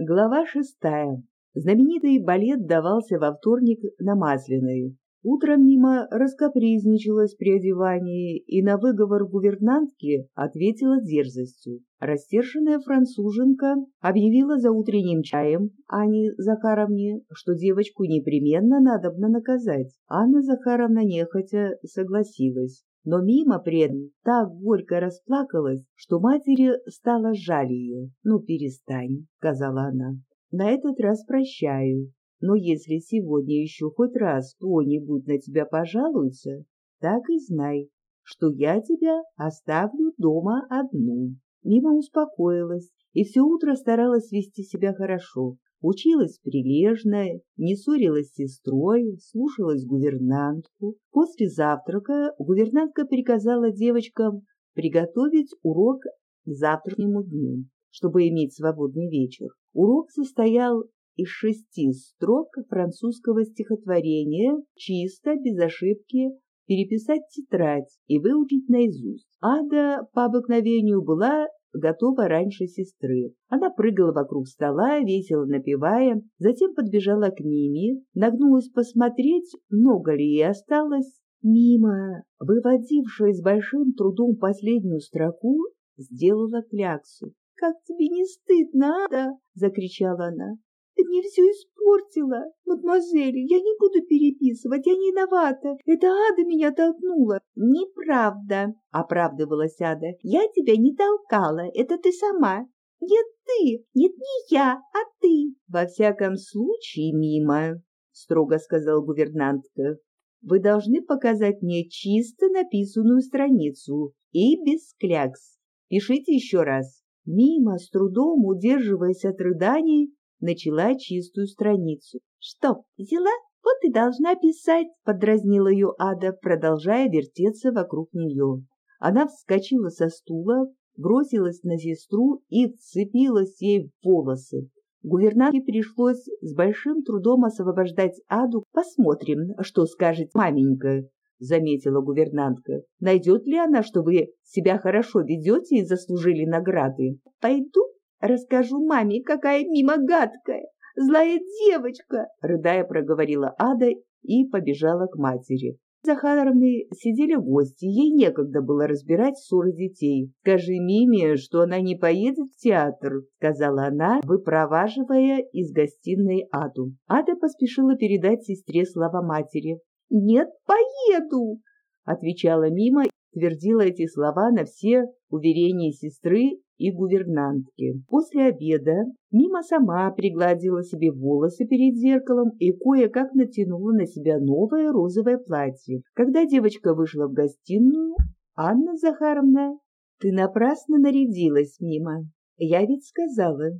Глава шестая. Знаменитый балет давался во вторник на Масляной. Утром мимо раскапризничалась при одевании и на выговор гувернантки ответила дерзостью. Растерженная француженка объявила за утренним чаем Ане Захаровне, что девочку непременно надобно наказать. Анна Захаровна нехотя согласилась. Но мимо пред так горько расплакалась, что матери стало жаль ее. «Ну, перестань», — сказала она. «На этот раз прощаю. Но если сегодня еще хоть раз кто-нибудь на тебя пожалуется, так и знай, что я тебя оставлю дома одну». Мима успокоилась и все утро старалась вести себя хорошо. Училась прилежно, не ссорилась с сестрой, слушалась гувернантку. После завтрака гувернантка приказала девочкам приготовить урок к завтрашнему дню, чтобы иметь свободный вечер. Урок состоял из шести строк французского стихотворения, чисто, без ошибки, переписать тетрадь и выучить наизусть. Ада по обыкновению была готова раньше сестры. Она прыгала вокруг стола, весело напевая, затем подбежала к Миме, нагнулась посмотреть, много ли ей осталось. Мима, выводившая с большим трудом последнюю строку, сделала кляксу. «Как тебе не стыдно, Ада!» — закричала она. Ты мне все испортила, мадемуазель. Я не буду переписывать, я не виновата. Это Ада меня толкнула. Неправда, оправдывалась Ада. Я тебя не толкала, это ты сама. Нет ты, нет не я, а ты. Во всяком случае, мимо, строго сказал гувернантка. Вы должны показать мне чисто написанную страницу и без клякс. Пишите еще раз. Мимо, с трудом удерживаясь от рыданий, начала чистую страницу. «Что, взяла? Вот и должна писать!» — подразнила ее Ада, продолжая вертеться вокруг нее. Она вскочила со стула, бросилась на сестру и вцепилась ей в волосы. Гувернантке пришлось с большим трудом освобождать Аду. «Посмотрим, что скажет маменька», — заметила гувернантка. «Найдет ли она, что вы себя хорошо ведете и заслужили награды?» «Пойду Расскажу маме, какая мимо гадкая, злая девочка, рыдая проговорила Ада и побежала к матери. Захаровны сидели гости, ей некогда было разбирать ссоры детей. «Скажи Миме, что она не поедет в театр», — сказала она, выпроваживая из гостиной Аду. Ада поспешила передать сестре слова матери. «Нет, поеду», — отвечала Мима, твердила эти слова на все уверения сестры и гувернантки. После обеда Мима сама пригладила себе волосы перед зеркалом и кое-как натянула на себя новое розовое платье. Когда девочка вышла в гостиную, Анна Захаровна, ты напрасно нарядилась, Мима. Я ведь сказала.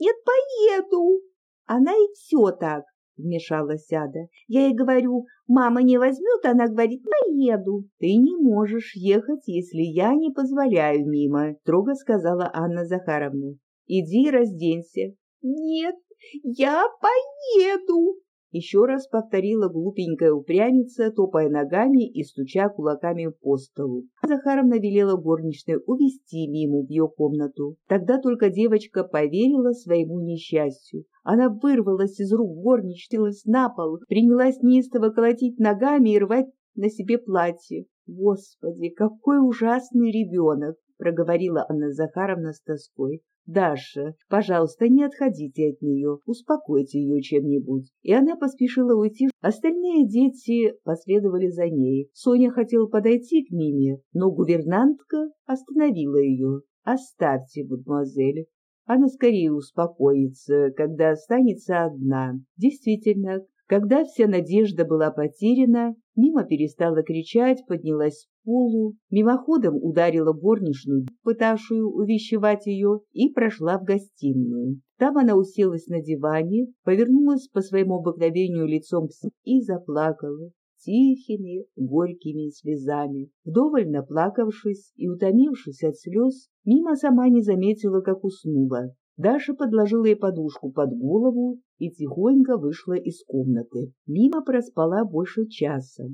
Нет, поеду. Она и все так. — вмешалась Ада. «Я ей говорю, мама не возьмет, она говорит, поеду». «Ты не можешь ехать, если я не позволяю мимо», — строго сказала Анна Захаровна. «Иди разденься». «Нет, я поеду», еще раз повторила глупенькая упрямица, топая ногами и стуча кулаками по столу. Захаровна велела горничной увести Миму в ее комнату. Тогда только девочка поверила своему несчастью. Она вырвалась из рук горничной, на пол, принялась неистово колотить ногами и рвать на себе платье. «Господи, какой ужасный ребенок!» — проговорила Анна Захаровна с тоской. «Даша, пожалуйста, не отходите от нее, успокойте ее чем-нибудь». И она поспешила уйти. Остальные дети последовали за ней. Соня хотела подойти к Миме, но гувернантка остановила ее. «Оставьте, мадемуазель, она скорее успокоится, когда останется одна. Действительно, когда вся надежда была потеряна, Мима перестала кричать, поднялась в полу, мимоходом ударила горничную, пытавшую увещевать ее, и прошла в гостиную. Там она уселась на диване, повернулась по своему обыкновению лицом к и заплакала тихими, горькими слезами. Вдоволь наплакавшись и утомившись от слез, Мима сама не заметила, как уснула. Даша подложила ей подушку под голову и тихонько вышла из комнаты. Мима проспала больше часа.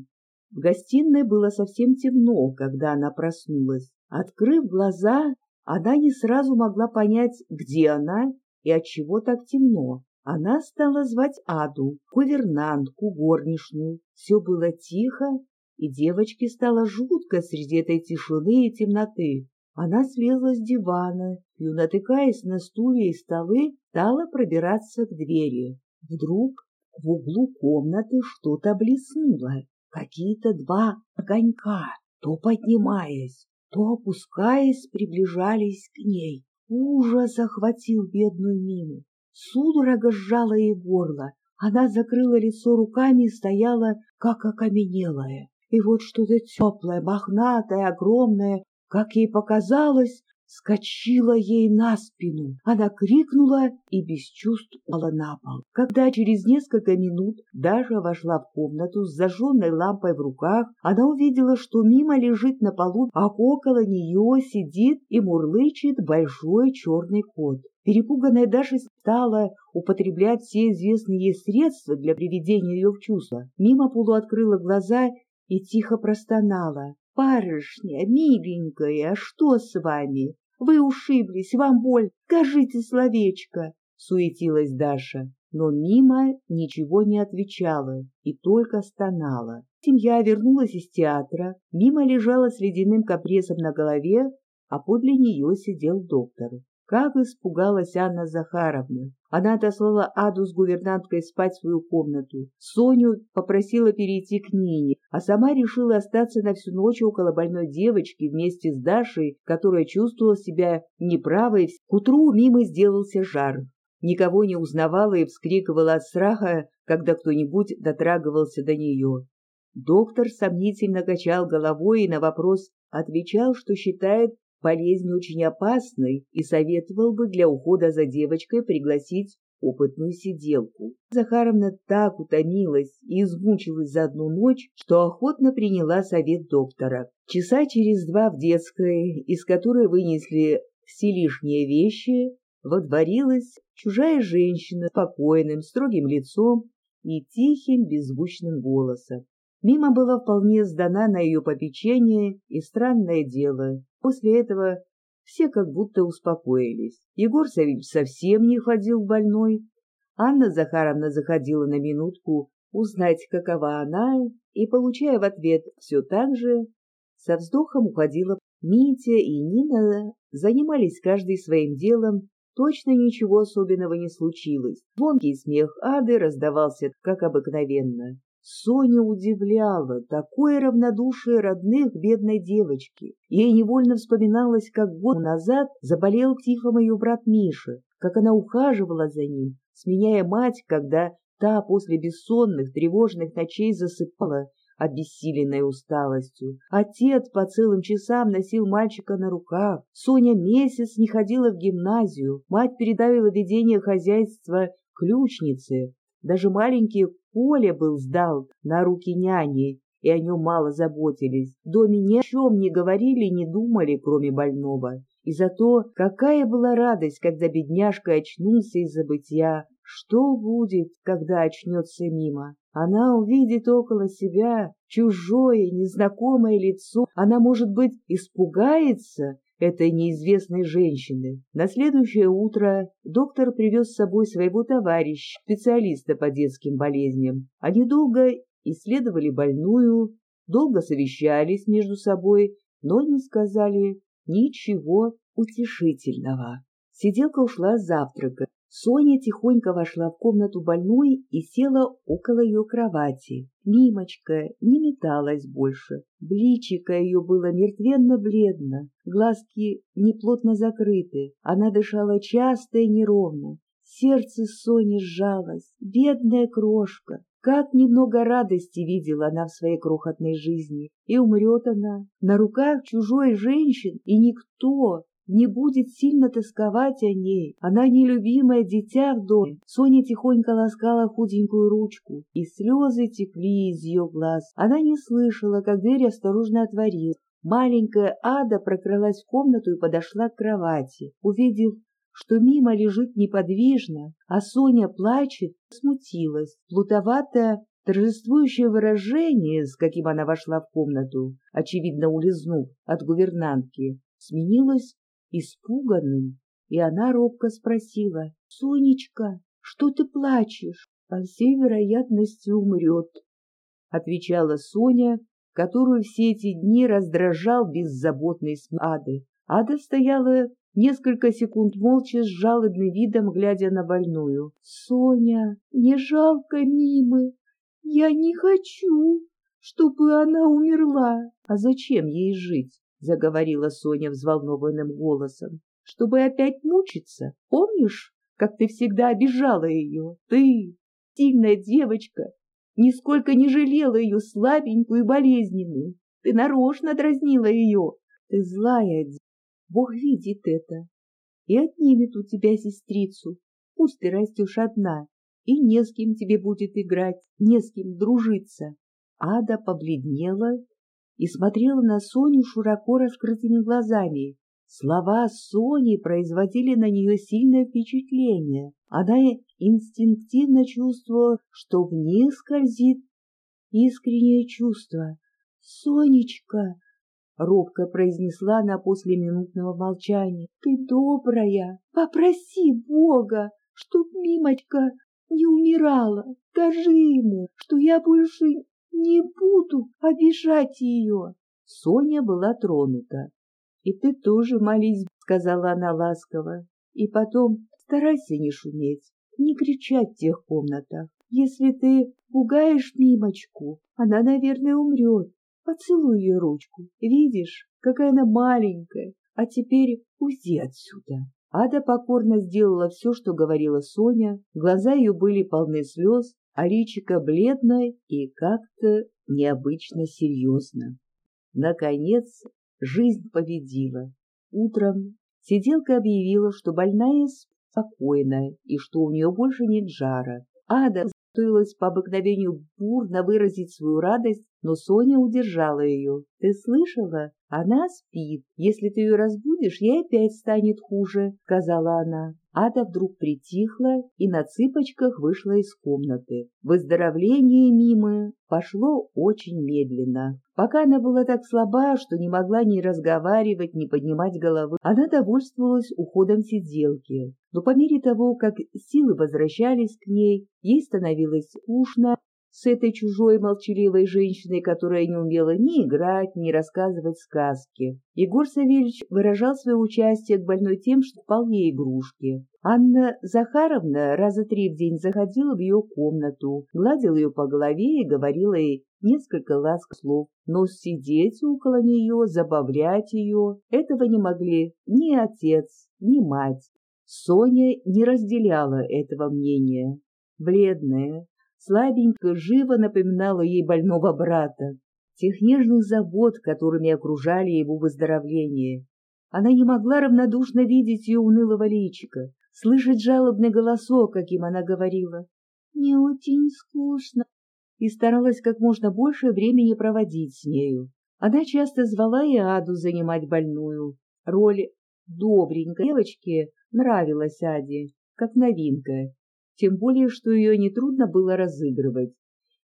В гостиной было совсем темно, когда она проснулась. Открыв глаза, она не сразу могла понять, где она и отчего так темно. Она стала звать Аду, гувернантку, горничную. Все было тихо, и девочке стало жутко среди этой тишины и темноты. Она слезла с дивана и, натыкаясь на стулья и столы, стала пробираться к двери. Вдруг в углу комнаты что-то блеснуло. Какие-то два огонька, то поднимаясь, то опускаясь, приближались к ней. Ужас охватил бедную Мину. Судорога сжала ей горло. Она закрыла лицо руками и стояла, как окаменелая. И вот что-то теплое, мохнатое, огромное, как ей показалось, скочила ей на спину. Она крикнула и без чувств упала на пол. Когда через несколько минут Даша вошла в комнату с зажженной лампой в руках, она увидела, что мимо лежит на полу, а около нее сидит и мурлычет большой черный кот. Перепуганная Даша стала употреблять все известные ей средства для приведения ее в чувство. Мимо полуоткрыла глаза и тихо простонала. «Барышня, миленькая, что с вами? Вы ушиблись, вам боль, скажите словечко!» — суетилась Даша. Но Мима ничего не отвечала и только стонала. Семья вернулась из театра, Мима лежала с ледяным капрессом на голове, а подле нее сидел доктор. Как испугалась Анна Захаровна! Она отослала Аду с гувернанткой спать в свою комнату. Соню попросила перейти к Нине, а сама решила остаться на всю ночь около больной девочки вместе с Дашей, которая чувствовала себя неправой. К утру мимо сделался жар. Никого не узнавала и вскрикивала от страха, когда кто-нибудь дотрагивался до нее. Доктор сомнительно качал головой и на вопрос отвечал, что считает болезнь очень опасной и советовал бы для ухода за девочкой пригласить опытную сиделку. Захаровна так утомилась и измучилась за одну ночь, что охотно приняла совет доктора. Часа через два в детской, из которой вынесли все лишние вещи, водворилась чужая женщина с спокойным, строгим лицом и тихим, беззвучным голосом. Мимо была вполне сдана на ее попечение, и странное дело, после этого все как будто успокоились. Егор Савельевич совсем не ходил больной. Анна Захаровна заходила на минутку узнать, какова она, и, получая в ответ все так же, со вздохом уходила. Митя и Нина занимались каждый своим делом, точно ничего особенного не случилось. Звонкий смех Ады раздавался, как обыкновенно. Соня удивляла такое равнодушие родных бедной девочки. Ей невольно вспоминалось, как год назад заболел тифом ее брат Миша, как она ухаживала за ним, сменяя мать, когда та после бессонных тревожных ночей засыпала, обессиленной усталостью. Отец по целым часам носил мальчика на руках. Соня месяц не ходила в гимназию. Мать передавила ведение хозяйства ключнице. Даже маленький Коля был сдал на руки няни, и о нем мало заботились. В доме ни о чем не говорили, не думали, кроме больного. И зато какая была радость, когда бедняжка очнулся из забытья. Что будет, когда очнется мимо? Она увидит около себя чужое, незнакомое лицо. Она, может быть, испугается этой неизвестной женщины. На следующее утро доктор привез с собой своего товарища, специалиста по детским болезням. Они долго исследовали больную, долго совещались между собой, но не сказали ничего утешительного. Сиделка ушла с завтрака. Соня тихонько вошла в комнату больной и села около ее кровати. Мимочка не металась больше. Бличико ее было мертвенно-бледно, глазки неплотно закрыты. Она дышала часто и неровно. Сердце Сони сжалось. Бедная крошка! Как немного радости видела она в своей крохотной жизни. И умрет она на руках чужой женщин, и никто, не будет сильно тосковать о ней. Она нелюбимое дитя в доме. Соня тихонько ласкала худенькую ручку, и слезы текли из ее глаз. Она не слышала, как дверь осторожно отворилась. Маленькая Ада прокралась в комнату и подошла к кровати. Увидев, что мимо лежит неподвижно, а Соня плачет, смутилась. Плутоватое, торжествующее выражение, с каким она вошла в комнату, очевидно улизнув от гувернантки, сменилось испуганным и она робко спросила, «Сонечка, что ты плачешь?» «По всей вероятности умрет», — отвечала Соня, которую все эти дни раздражал беззаботный Ады. Ада стояла несколько секунд молча с жалобным видом, глядя на больную. «Соня, не жалко Мимы, я не хочу, чтобы она умерла. А зачем ей жить?» — заговорила Соня взволнованным голосом. «Чтобы опять мучиться? Помнишь, как ты всегда обижала ее? Ты, сильная девочка, нисколько не жалела ее слабенькую и болезненную. Ты нарочно дразнила ее. Ты злая, Бог видит это и отнимет у тебя сестрицу. Пусть ты растешь одна, и не с кем тебе будет играть, не с кем дружиться. Ада побледнела и смотрела на Соню широко раскрытыми глазами. Слова Сони производили на нее сильное впечатление. Она инстинктивно чувствовала, что в них скользит искреннее чувство. «Сонечка!» — робко произнесла она после минутного молчания. «Ты добрая! Попроси Бога, чтоб Мимочка не умирала! Скажи ему, что я больше не буду обижать ее!» Соня была тронута. «И ты тоже молись», — сказала она ласково. «И потом старайся не шуметь, не кричать в тех комнатах. Если ты пугаешь Мимочку, она, наверное, умрет. Поцелуй ее ручку. Видишь, какая она маленькая. А теперь уйди отсюда». Ада покорно сделала все, что говорила Соня. Глаза ее были полны слез, а личико бледное и как-то необычно серьезно. Наконец Жизнь победила. Утром сиделка объявила, что больная спокойная и что у нее больше нет жара. Ада готовилась по обыкновению бурно выразить свою радость, но Соня удержала ее. «Ты слышала? Она спит. Если ты ее разбудишь, ей опять станет хуже», — сказала она. Ада вдруг притихла и на цыпочках вышла из комнаты. Выздоровление Мимы пошло очень медленно. Пока она была так слаба, что не могла ни разговаривать, ни поднимать головы, она довольствовалась уходом сиделки. Но по мере того, как силы возвращались к ней, ей становилось скучно, с этой чужой молчаливой женщиной, которая не умела ни играть, ни рассказывать сказки. Егор Савельевич выражал свое участие к больной тем, что пал ей игрушки. Анна Захаровна раза три в день заходила в ее комнату, гладила ее по голове и говорила ей несколько ласк слов, но сидеть около нее, забавлять ее, этого не могли ни отец, ни мать. Соня не разделяла этого мнения. Бледная, слабенько, живо напоминала ей больного брата, тех нежных забот, которыми окружали его выздоровление. Она не могла равнодушно видеть ее унылого личика, слышать жалобный голосок, каким она говорила. «Мне очень скучно», и старалась как можно больше времени проводить с нею. Она часто звала и Аду занимать больную. Роль добренькой девочки нравилась Аде, как новинка, тем более, что ее нетрудно было разыгрывать.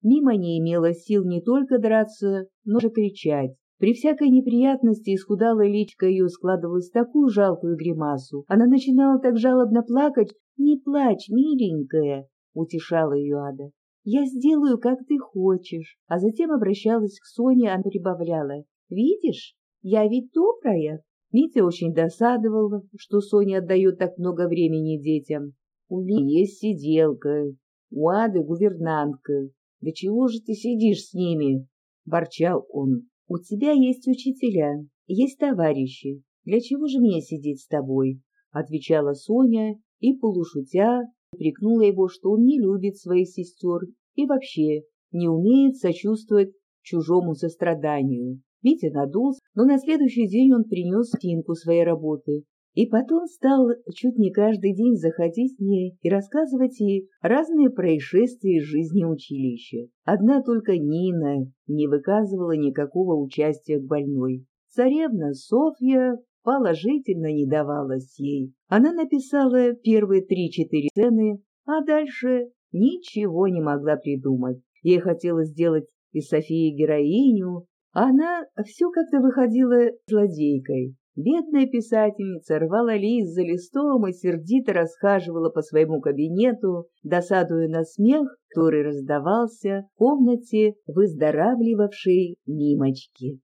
Мимо не имела сил не только драться, но и кричать. При всякой неприятности исхудалая личка ее складывалась в такую жалкую гримасу. Она начинала так жалобно плакать. «Не плачь, миленькая!» — утешала ее Ада. «Я сделаю, как ты хочешь». А затем обращалась к Соне, она прибавляла. «Видишь, я ведь добрая». Митя очень досадовал, что Соня отдает так много времени детям. У меня есть сиделка, у Ады гувернантка. Да чего же ты сидишь с ними? — борчал он. — У тебя есть учителя, есть товарищи. Для чего же мне сидеть с тобой? — отвечала Соня и, полушутя, прикнула его, что он не любит своих сестер и вообще не умеет сочувствовать чужому состраданию. Витя надулся, но на следующий день он принес Тинку своей работы и потом стал чуть не каждый день заходить к ней и рассказывать ей разные происшествия из жизни училища. Одна только Нина не выказывала никакого участия к больной. Царевна Софья положительно не давалась ей. Она написала первые три-четыре сцены, а дальше ничего не могла придумать. Ей хотелось сделать из Софии героиню, а она все как-то выходила злодейкой. Бедная писательница рвала лист за листом и сердито расхаживала по своему кабинету, досадуя на смех, который раздавался в комнате выздоравливавшей Нимочки.